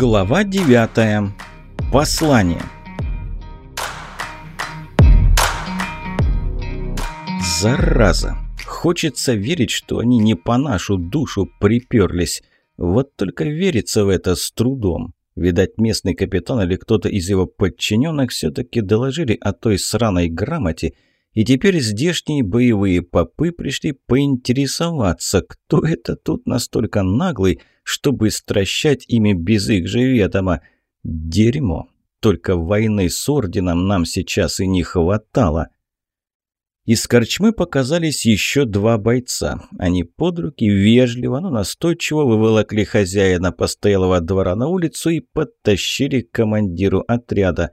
Глава 9. Послание. Зараза. Хочется верить, что они не по нашу душу приперлись. Вот только верится в это с трудом. Видать, местный капитан или кто-то из его подчиненных все-таки доложили о той сраной грамоте, и теперь здешние боевые попы пришли поинтересоваться, кто это тут настолько наглый, чтобы стращать ими без их же ведома. Дерьмо. Только войны с орденом нам сейчас и не хватало. Из корчмы показались еще два бойца. Они под руки вежливо, но настойчиво выволокли хозяина постоялого двора на улицу и подтащили к командиру отряда.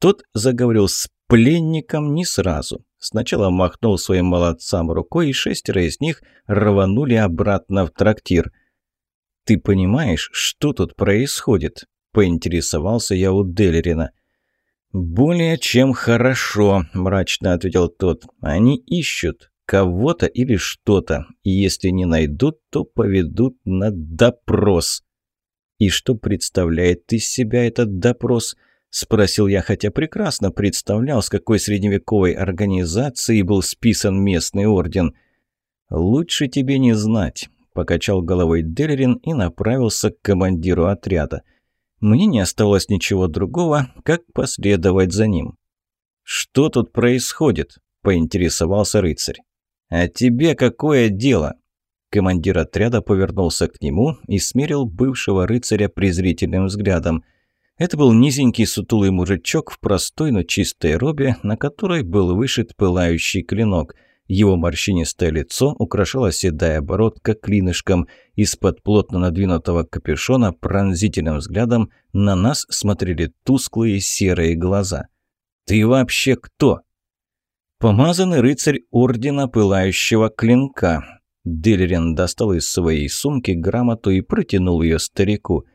Тот заговорил с пленником не сразу. Сначала махнул своим молодцам рукой, и шестеро из них рванули обратно в трактир. «Ты понимаешь, что тут происходит?» – поинтересовался я у Делерина. «Более чем хорошо», – мрачно ответил тот. «Они ищут кого-то или что-то, и если не найдут, то поведут на допрос». «И что представляет из себя этот допрос?» – спросил я, хотя прекрасно представлял, с какой средневековой организацией был списан местный орден. «Лучше тебе не знать», – покачал головой Делерин и направился к командиру отряда – мне не оставалось ничего другого, как последовать за ним. «Что тут происходит?» – поинтересовался рыцарь. «А тебе какое дело?» Командир отряда повернулся к нему и смерил бывшего рыцаря презрительным взглядом. Это был низенький сутулый мужичок в простой, но чистой робе, на которой был вышит пылающий клинок – его морщинистое лицо украшала седая бородка клинышком. Из-под плотно надвинутого капюшона пронзительным взглядом на нас смотрели тусклые серые глаза. «Ты вообще кто?» «Помазанный рыцарь Ордена Пылающего Клинка». Делерин достал из своей сумки грамоту и протянул ее старику.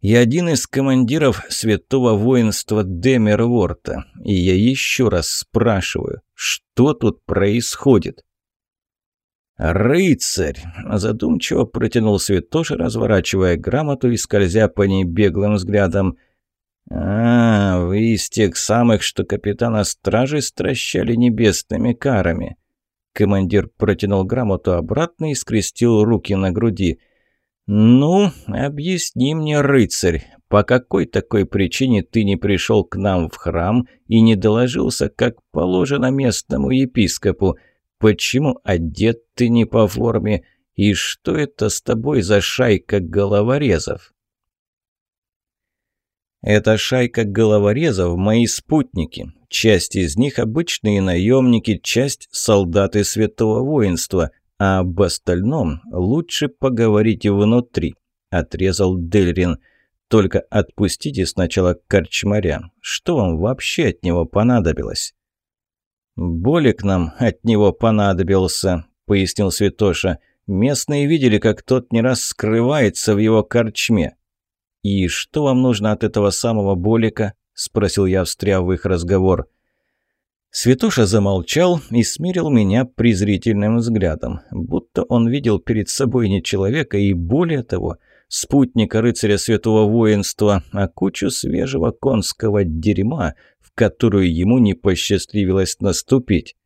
«Я один из командиров святого воинства Демерворта, и я еще раз спрашиваю, что тут происходит?» «Рыцарь!» – задумчиво протянул святош, разворачивая грамоту и скользя по ней беглым взглядом. «А, вы из тех самых, что капитана стражи стращали небесными карами!» Командир протянул грамоту обратно и скрестил руки на груди. «Ну, объясни мне, рыцарь, по какой такой причине ты не пришел к нам в храм и не доложился, как положено местному епископу? Почему одет ты не по форме? И что это с тобой за шайка головорезов?» «Это шайка головорезов – мои спутники. Часть из них – обычные наемники, часть – солдаты святого воинства, а об остальном лучше поговорить внутри», – отрезал Дельрин. «Только отпустите сначала корчмаря. Что вам вообще от него понадобилось?» «Болик нам от него понадобился», – пояснил Святоша. «Местные видели, как тот не раз скрывается в его корчме». «И что вам нужно от этого самого Болика?» – спросил я, встряв в их разговор. Святоша замолчал и смирил меня презрительным взглядом, будто он видел перед собой не человека и, более того, спутника рыцаря святого воинства, а кучу свежего конского дерьма, в которую ему не посчастливилось наступить.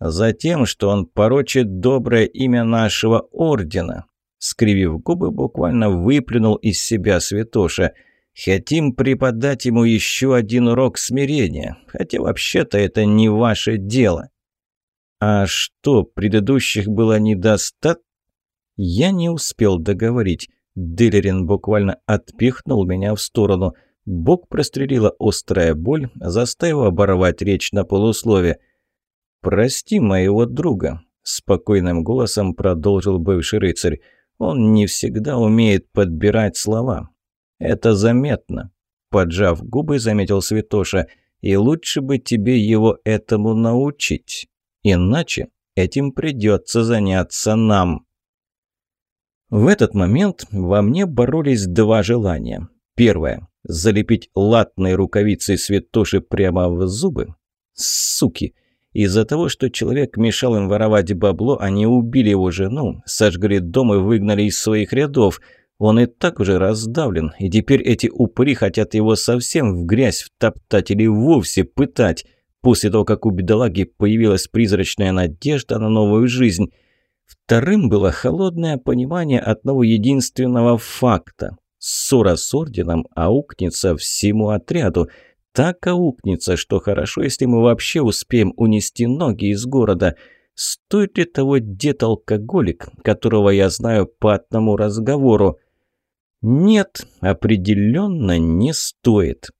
Затем, что он порочит доброе имя нашего ордена. Скривив губы, буквально выплюнул из себя святоша – Хотим преподать ему еще один урок смирения, хотя вообще-то это не ваше дело. А что, предыдущих было недостаточно? Я не успел договорить. Диллерин буквально отпихнул меня в сторону. Бок прострелила острая боль, заставив оборвать речь на полуслове. «Прости моего друга», – спокойным голосом продолжил бывший рыцарь. «Он не всегда умеет подбирать слова. «Это заметно», – поджав губы, заметил Святоша. «И лучше бы тебе его этому научить. Иначе этим придется заняться нам». В этот момент во мне боролись два желания. Первое – залепить латной рукавицей Святоши прямо в зубы. Суки! Из-за того, что человек мешал им воровать бабло, они убили его жену, сожгли дом и выгнали из своих рядов – Он и так уже раздавлен, и теперь эти упыри хотят его совсем в грязь втоптать или вовсе пытать, после того, как у бедолаги появилась призрачная надежда на новую жизнь. Вторым было холодное понимание одного единственного факта. Ссора с орденом аукнется всему отряду. Так аукнется, что хорошо, если мы вообще успеем унести ноги из города – Стоит ли того дед-алкоголик, которого я знаю по одному разговору? Нет, определенно не стоит.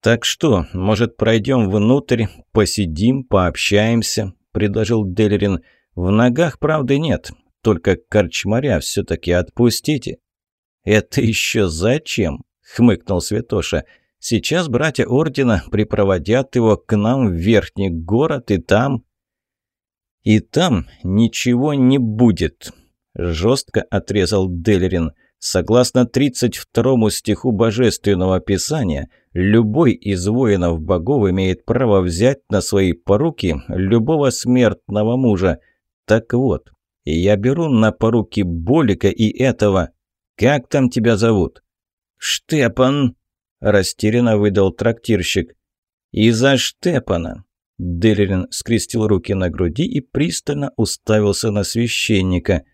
«Так что, может, пройдем внутрь, посидим, пообщаемся?» – предложил Делерин. «В ногах правды нет, только корчмаря все-таки отпустите». «Это еще зачем?» – хмыкнул Святоша. Сейчас братья Ордена припроводят его к нам в Верхний город, и там... И там ничего не будет, жестко отрезал Делерин. Согласно 32 стиху Божественного Писания, любой из воинов богов имеет право взять на свои поруки любого смертного мужа. Так вот, я беру на поруки Болика и этого... Как там тебя зовут? Штепан, растерянно выдал трактирщик. «И за Штепана!» Делерин скрестил руки на груди и пристально уставился на священника.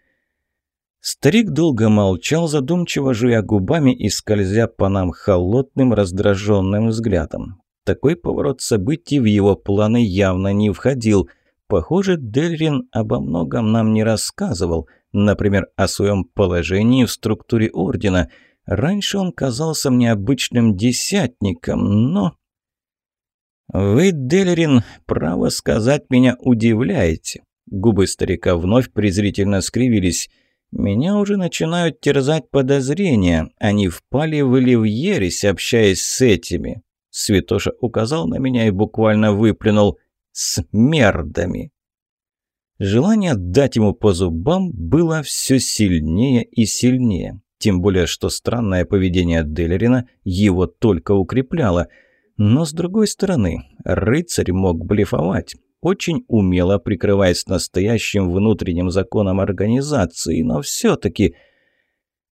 Старик долго молчал, задумчиво жуя губами и скользя по нам холодным, раздраженным взглядом. Такой поворот событий в его планы явно не входил. Похоже, Дельрин обо многом нам не рассказывал, например, о своем положении в структуре Ордена – Раньше он казался мне обычным десятником, но... «Вы, Делерин, право сказать, меня удивляете». Губы старика вновь презрительно скривились. «Меня уже начинают терзать подозрения. Они впали в или в ересь, общаясь с этими». Святоша указал на меня и буквально выплюнул «смердами». Желание дать ему по зубам было все сильнее и сильнее. Тем более, что странное поведение Делерина его только укрепляло. Но с другой стороны, рыцарь мог блефовать, очень умело прикрываясь настоящим внутренним законом организации, но все-таки...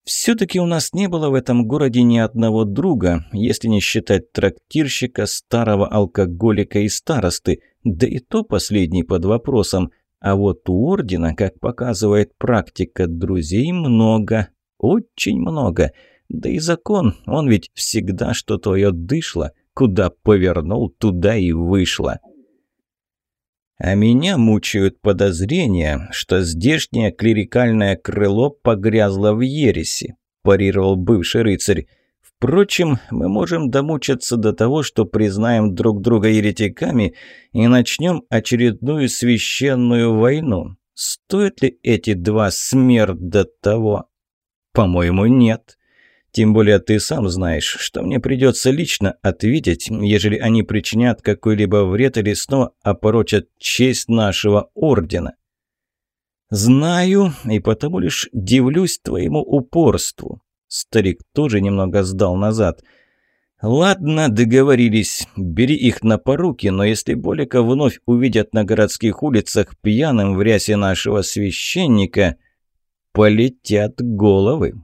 Все-таки у нас не было в этом городе ни одного друга, если не считать трактирщика, старого алкоголика и старосты, да и то последний под вопросом. А вот у Ордена, как показывает практика, друзей много, очень много. Да и закон, он ведь всегда что твое дышло. Куда повернул, туда и вышло. А меня мучают подозрения, что здешнее клерикальное крыло погрязло в ереси, парировал бывший рыцарь. Впрочем, мы можем домучаться до того, что признаем друг друга еретиками и начнем очередную священную войну. Стоят ли эти два смерда того? «По-моему, нет. Тем более ты сам знаешь, что мне придется лично ответить, ежели они причинят какой-либо вред или снова опорочат честь нашего ордена». «Знаю, и потому лишь дивлюсь твоему упорству». Старик тоже немного сдал назад. «Ладно, договорились. Бери их на поруки, но если Болика вновь увидят на городских улицах пьяным в рясе нашего священника...» полетят головы.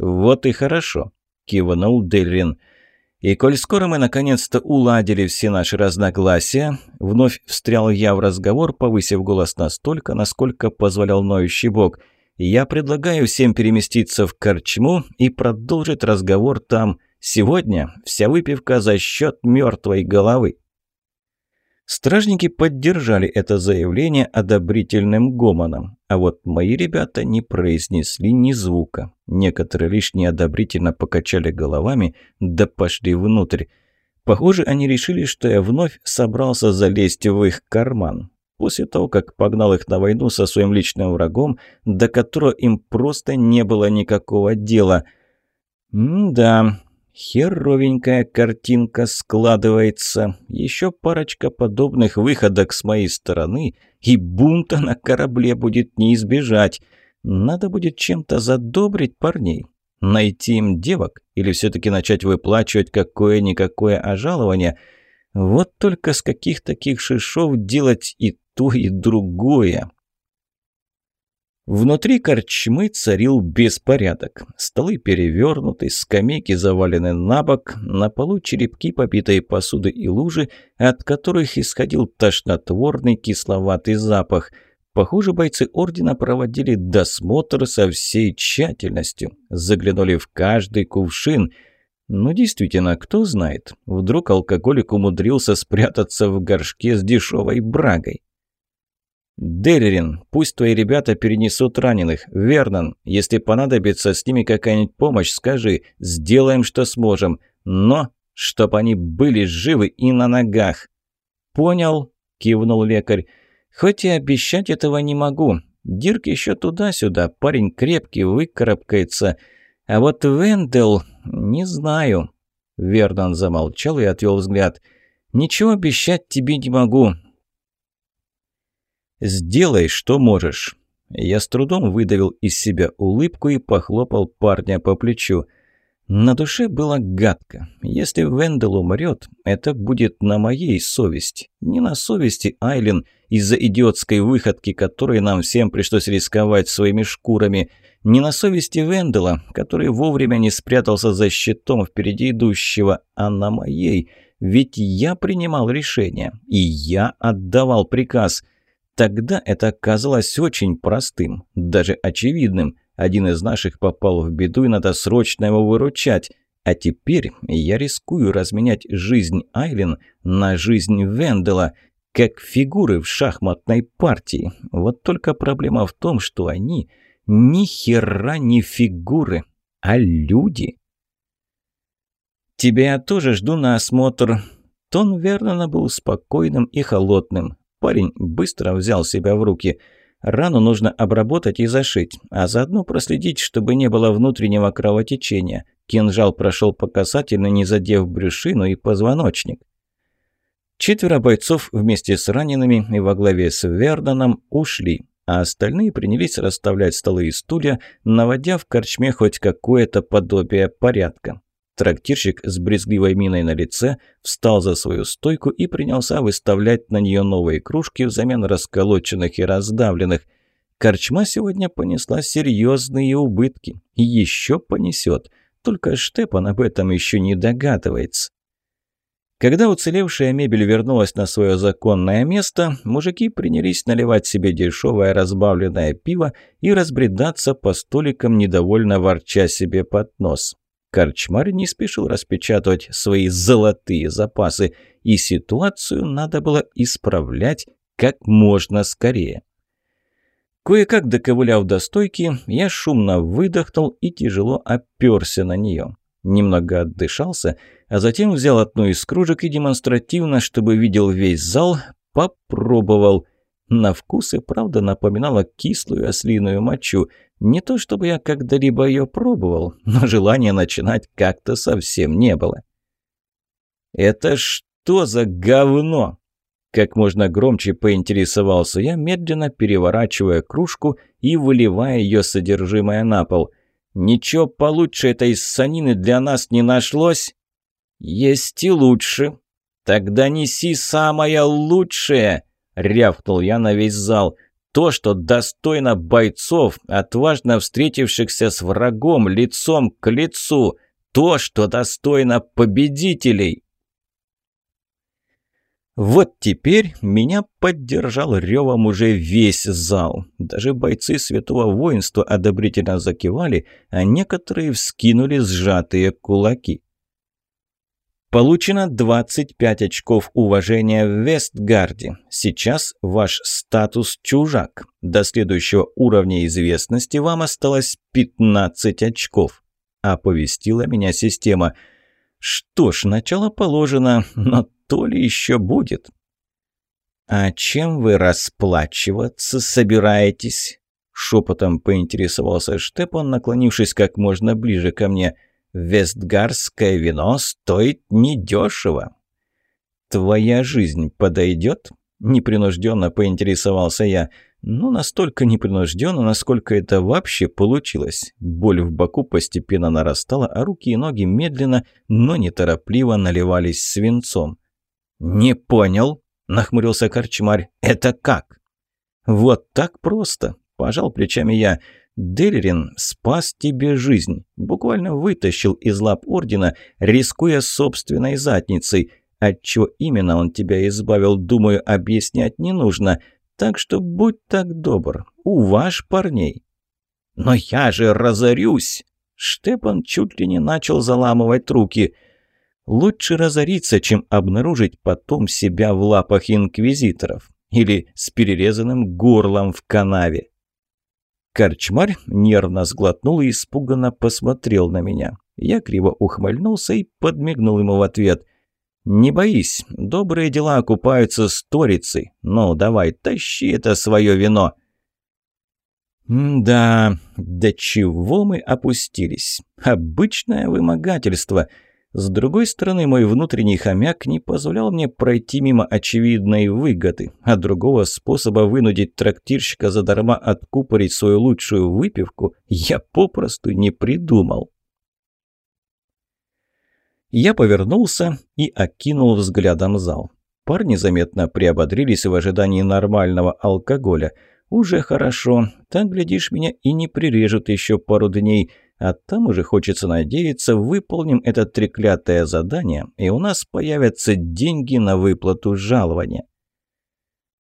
«Вот и хорошо», – кивнул Дельрин. «И коль скоро мы наконец-то уладили все наши разногласия», вновь встрял я в разговор, повысив голос настолько, насколько позволял ноющий бок. «Я предлагаю всем переместиться в Корчму и продолжить разговор там. Сегодня вся выпивка за счет мертвой головы». Стражники поддержали это заявление одобрительным гомоном, а вот мои ребята не произнесли ни звука. Некоторые лишь неодобрительно покачали головами, да пошли внутрь. Похоже, они решили, что я вновь собрался залезть в их карман. После того, как погнал их на войну со своим личным врагом, до которого им просто не было никакого дела. М-да, Херовенькая картинка складывается. Еще парочка подобных выходок с моей стороны, и бунта на корабле будет не избежать. Надо будет чем-то задобрить парней. Найти им девок или все-таки начать выплачивать какое-никакое ожалование. Вот только с каких таких шишов делать и то, и другое. Внутри корчмы царил беспорядок. Столы перевернуты, скамейки завалены на бок, на полу черепки побитой посуды и лужи, от которых исходил тошнотворный кисловатый запах. Похоже, бойцы Ордена проводили досмотр со всей тщательностью. Заглянули в каждый кувшин. Ну, действительно, кто знает, вдруг алкоголик умудрился спрятаться в горшке с дешевой брагой. «Делерин, пусть твои ребята перенесут раненых. Вернон, если понадобится с ними какая-нибудь помощь, скажи. Сделаем, что сможем. Но, чтоб они были живы и на ногах». «Понял», – кивнул лекарь. «Хоть и обещать этого не могу. Дирк еще туда-сюда. Парень крепкий, выкарабкается. А вот Вендел, не знаю». Вернон замолчал и отвел взгляд. «Ничего обещать тебе не могу. «Сделай, что можешь». Я с трудом выдавил из себя улыбку и похлопал парня по плечу. На душе было гадко. Если Вендел умрет, это будет на моей совести. Не на совести Айлен из-за идиотской выходки, которой нам всем пришлось рисковать своими шкурами. Не на совести Вендела, который вовремя не спрятался за щитом впереди идущего, а на моей. Ведь я принимал решение, и я отдавал приказ – Тогда это казалось очень простым, даже очевидным. Один из наших попал в беду, и надо срочно его выручать. А теперь я рискую разменять жизнь Айлен на жизнь Вендела, как фигуры в шахматной партии. Вот только проблема в том, что они ни хера не фигуры, а люди. «Тебя я тоже жду на осмотр». Тон Вернона был спокойным и холодным. Парень быстро взял себя в руки. Рану нужно обработать и зашить, а заодно проследить, чтобы не было внутреннего кровотечения. Кинжал прошел по касательной, не задев брюшину и позвоночник. Четверо бойцов вместе с ранеными и во главе с Верданом ушли, а остальные принялись расставлять столы и стулья, наводя в корчме хоть какое-то подобие порядка. Трактирщик с брезгливой миной на лице встал за свою стойку и принялся выставлять на нее новые кружки взамен расколоченных и раздавленных. Корчма сегодня понесла серьезные убытки. Еще понесет. Только Штепан об этом еще не догадывается. Когда уцелевшая мебель вернулась на свое законное место, мужики принялись наливать себе дешевое разбавленное пиво и разбредаться по столикам, недовольно ворча себе под нос. Корчмарь не спешил распечатывать свои золотые запасы, и ситуацию надо было исправлять как можно скорее. Кое-как доковыляв до стойки, я шумно выдохнул и тяжело оперся на нее. Немного отдышался, а затем взял одну из кружек и демонстративно, чтобы видел весь зал, попробовал. На вкус и правда напоминала кислую ослиную мочу. Не то чтобы я когда-либо ее пробовал, но желания начинать как-то совсем не было. «Это что за говно?» Как можно громче поинтересовался я, медленно переворачивая кружку и выливая ее содержимое на пол. «Ничего получше этой санины для нас не нашлось?» «Есть и лучше. Тогда неси самое лучшее!» — рявкнул я на весь зал. «То, что достойно бойцов, отважно встретившихся с врагом лицом к лицу. То, что достойно победителей». Вот теперь меня поддержал ревом уже весь зал. Даже бойцы святого воинства одобрительно закивали, а некоторые вскинули сжатые кулаки. Получено 25 очков уважения в Вестгарде. Сейчас ваш статус чужак. До следующего уровня известности вам осталось 15 очков. Оповестила меня система. Что ж, начало положено, но то ли еще будет. «А чем вы расплачиваться собираетесь?» Шепотом поинтересовался Штепан, наклонившись как можно ближе ко мне – Вестгарское вино стоит недешево. Твоя жизнь подойдет? Непринужденно поинтересовался я. Ну, настолько непринужденно, насколько это вообще получилось. Боль в боку постепенно нарастала, а руки и ноги медленно, но неторопливо наливались свинцом. «Не понял», — нахмурился корчмарь. «Это как?» «Вот так просто. Пожал плечами я. Делерин спас тебе жизнь. Буквально вытащил из лап Ордена, рискуя собственной задницей. Отчего именно он тебя избавил, думаю, объяснять не нужно. Так что будь так добр, уваж парней. «Но я же разорюсь!» Штепан чуть ли не начал заламывать руки. «Лучше разориться, чем обнаружить потом себя в лапах инквизиторов или с перерезанным горлом в канаве». Корчмарь нервно сглотнул и испуганно посмотрел на меня. Я криво ухмыльнулся и подмигнул ему в ответ. «Не боись, добрые дела окупаются сторицей. Ну, давай, тащи это свое вино!» «Да, до чего мы опустились? Обычное вымогательство. С другой стороны, мой внутренний хомяк не позволял мне пройти мимо очевидной выгоды, а другого способа вынудить трактирщика задарма откупорить свою лучшую выпивку я попросту не придумал». Я повернулся и окинул взглядом зал. Парни заметно приободрились в ожидании нормального алкоголя – уже хорошо. Так, глядишь, меня и не прирежут еще пару дней. А там уже хочется надеяться, выполним это треклятое задание, и у нас появятся деньги на выплату жалования.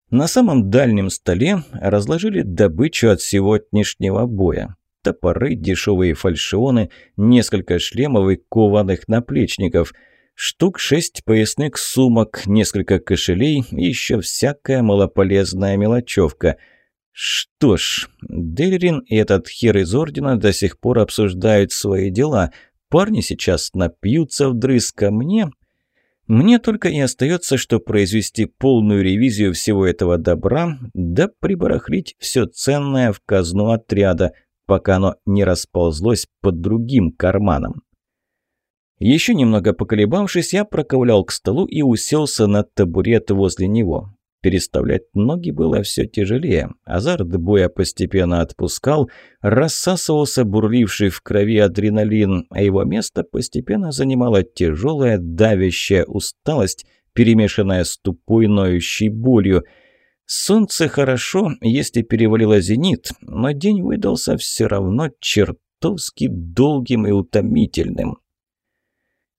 На самом дальнем столе разложили добычу от сегодняшнего боя. Топоры, дешевые фальшионы, несколько шлемов и кованых наплечников – Штук шесть поясных сумок, несколько кошелей и еще всякая малополезная мелочевка – что ж, Делерин и этот хер из Ордена до сих пор обсуждают свои дела. Парни сейчас напьются вдрызг, а мне... Мне только и остается, что произвести полную ревизию всего этого добра, да прибарахлить все ценное в казну отряда, пока оно не расползлось под другим карманом. Еще немного поколебавшись, я проковылял к столу и уселся на табурет возле него. Переставлять ноги было все тяжелее. Азарт боя постепенно отпускал, рассасывался бурливший в крови адреналин, а его место постепенно занимала тяжелая давящая усталость, перемешанная с тупой ноющей болью. Солнце хорошо, если перевалило зенит, но день выдался все равно чертовски долгим и утомительным.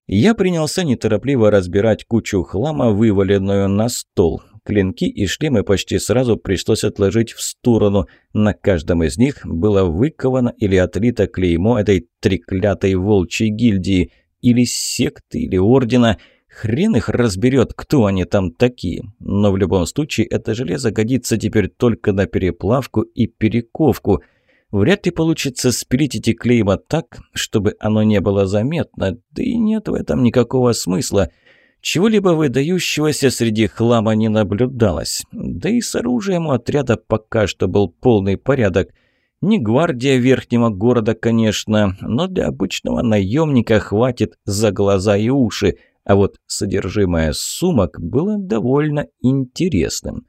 Я принялся неторопливо разбирать кучу хлама, вываленную на стол. Клинки и шлемы почти сразу пришлось отложить в сторону. На каждом из них было выковано или отлито клеймо этой треклятой волчьей гильдии, или секты, или ордена. Хрен их разберет, кто они там такие. Но в любом случае это железо годится теперь только на переплавку и перековку. Вряд ли получится спилить эти клейма так, чтобы оно не было заметно, да и нет в этом никакого смысла – чего-либо выдающегося среди хлама не наблюдалось. Да и с оружием у отряда пока что был полный порядок. Не гвардия верхнего города, конечно, но для обычного наемника хватит за глаза и уши. А вот содержимое сумок было довольно интересным.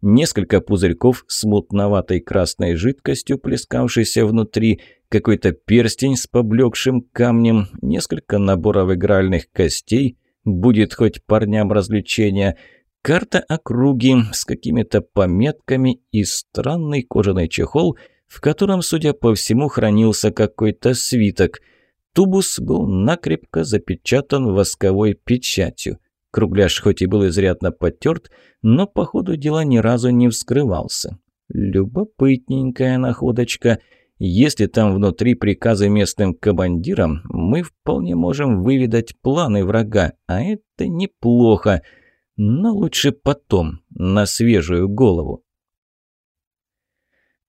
Несколько пузырьков с мутноватой красной жидкостью, плескавшейся внутри, какой-то перстень с поблекшим камнем, несколько наборов игральных костей – Будет хоть парням развлечения. Карта округи с какими-то пометками и странный кожаный чехол, в котором, судя по всему, хранился какой-то свиток. Тубус был накрепко запечатан восковой печатью. Кругляш хоть и был изрядно потерт, но по ходу дела ни разу не вскрывался. Любопытненькая находочка – если там внутри приказы местным командирам, мы вполне можем выведать планы врага, а это неплохо. Но лучше потом, на свежую голову.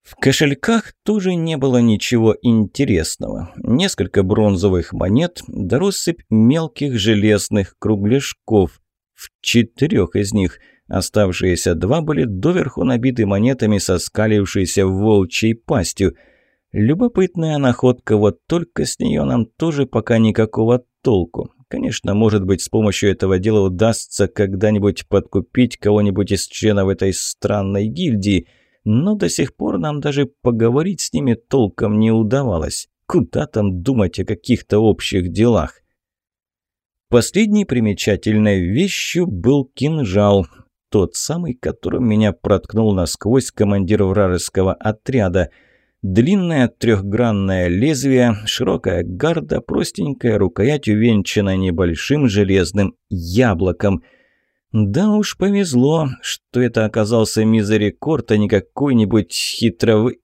В кошельках тоже не было ничего интересного. Несколько бронзовых монет, да россыпь мелких железных кругляшков. В четырех из них оставшиеся два были доверху набиты монетами со скалившейся волчьей пастью – Любопытная находка, вот только с нее нам тоже пока никакого толку. Конечно, может быть, с помощью этого дела удастся когда-нибудь подкупить кого-нибудь из членов этой странной гильдии, но до сих пор нам даже поговорить с ними толком не удавалось. Куда там думать о каких-то общих делах? Последней примечательной вещью был кинжал. тот самый, которым меня проткнул насквозь командир вражеского отряда. Длинное трехгранное лезвие, широкая гарда, простенькая рукоять, увенчанная небольшим железным яблоком. Да уж повезло, что это оказался мизерикорд, а не какой-нибудь хитровый...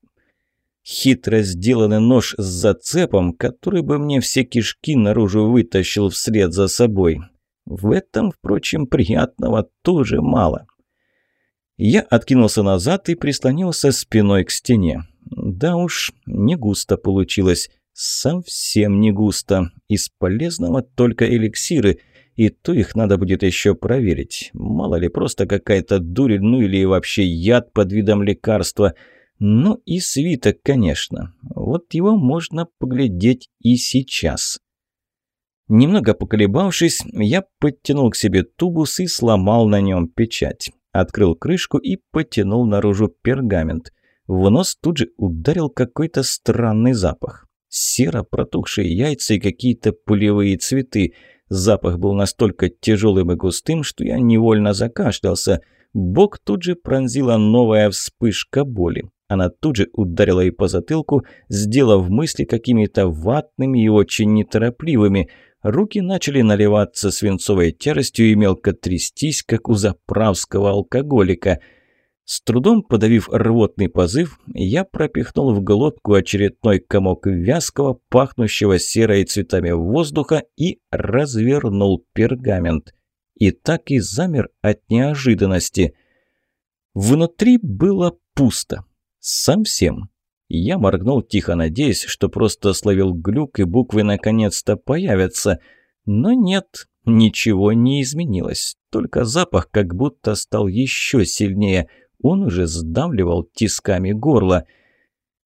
Хитро сделанный нож с зацепом, который бы мне все кишки наружу вытащил вслед за собой. В этом, впрочем, приятного тоже мало. Я откинулся назад и прислонился спиной к стене. Да уж, не густо получилось. Совсем не густо. Из полезного только эликсиры. И то их надо будет еще проверить. Мало ли, просто какая-то дурь, ну или вообще яд под видом лекарства. Ну и свиток, конечно. Вот его можно поглядеть и сейчас. Немного поколебавшись, я подтянул к себе тубус и сломал на нем печать. Открыл крышку и потянул наружу пергамент. В нос тут же ударил какой-то странный запах. Серо протухшие яйца и какие-то пулевые цветы. Запах был настолько тяжелым и густым, что я невольно закашлялся. Бок тут же пронзила новая вспышка боли. Она тут же ударила и по затылку, сделав мысли какими-то ватными и очень неторопливыми – Руки начали наливаться свинцовой тяжестью и мелко трястись, как у заправского алкоголика. С трудом подавив рвотный позыв, я пропихнул в глотку очередной комок вязкого, пахнущего серой цветами воздуха и развернул пергамент. И так и замер от неожиданности. Внутри было пусто. Совсем. Я моргнул, тихо надеясь, что просто словил глюк и буквы наконец-то появятся. Но нет, ничего не изменилось. Только запах как будто стал еще сильнее. Он уже сдавливал тисками горло.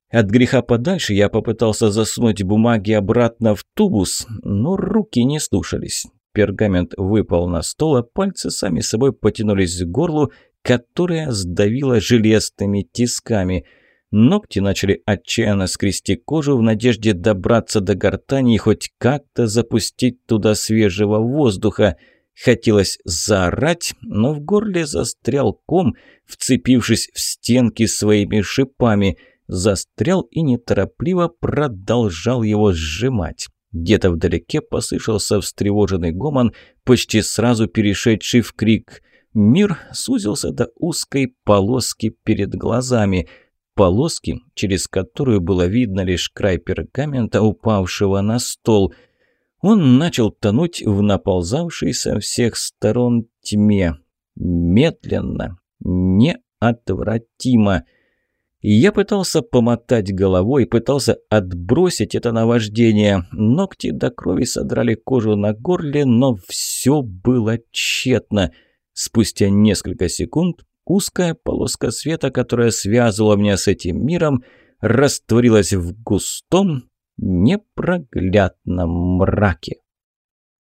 От греха подальше я попытался засунуть бумаги обратно в тубус, но руки не слушались. Пергамент выпал на стол, а пальцы сами собой потянулись к горлу, которое сдавило железными тисками – Ногти начали отчаянно скрести кожу в надежде добраться до гортани и хоть как-то запустить туда свежего воздуха. Хотелось заорать, но в горле застрял ком, вцепившись в стенки своими шипами. Застрял и неторопливо продолжал его сжимать. Где-то вдалеке послышался встревоженный гомон, почти сразу перешедший в крик. Мир сузился до узкой полоски перед глазами – полоски, через которую было видно лишь край пергамента, упавшего на стол. Он начал тонуть в наползавшей со всех сторон тьме. Медленно, неотвратимо. Я пытался помотать головой, пытался отбросить это наваждение. Ногти до крови содрали кожу на горле, но все было тщетно. Спустя несколько секунд Узкая полоска света, которая связывала меня с этим миром, растворилась в густом, непроглядном мраке.